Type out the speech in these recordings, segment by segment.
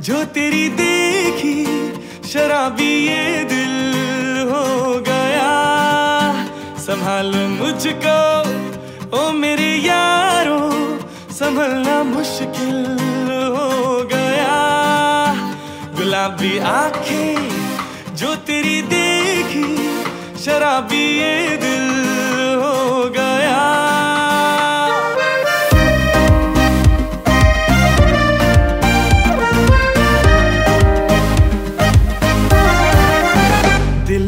जो तेरी देखी, शराबी ये दिल हो गया। संभालो मुझको, ओ मेरे यारो, संभलना मुश्किल हो गया। गुलाबी आँखें जो तेरी देखी, शराबी ये दिल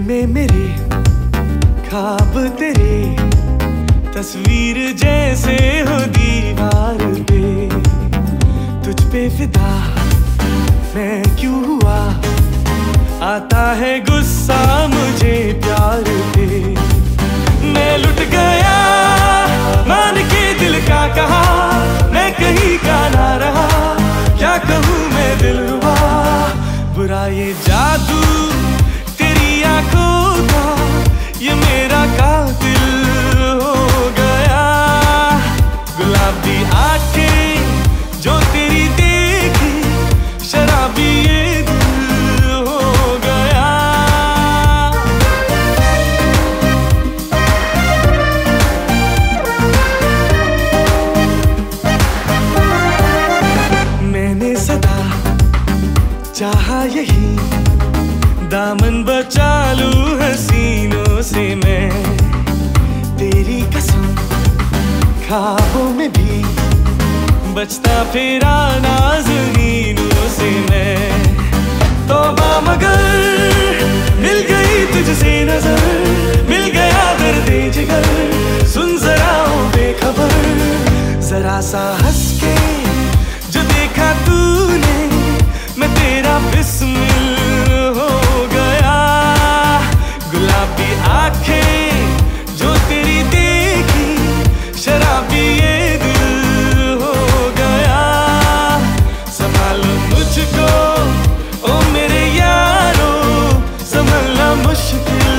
में मेरे खाब तेरे, तस्वीर जैसे हो दीवार पे। तुझ पे फिदा मैं क्यों हुआ? आता है गुस्सा मुझे प्यार पे। मैं लुट गया, मान के दिल का कहा, मैं कहीं का ना रहा। क्या कहूँ मैं दिल हुआ? बुरा ये जादू आँखों ये मेरा कातिल हो गया। गुलाबी आँखें जो तेरी देखी, शराबी ये चाहा यही दामन बचा लू हसीनों से मैं। तेरी कसम खाबों में भी बचता फिरा नाजनीनों से मैं। तो मगर मिल गई तुझसे नज़र, मिल गया दर तेज घर सुन जरा बेखबर, जरा सा हंस के जो देखा तूने, मैं तेरा बिस्मिल worship you.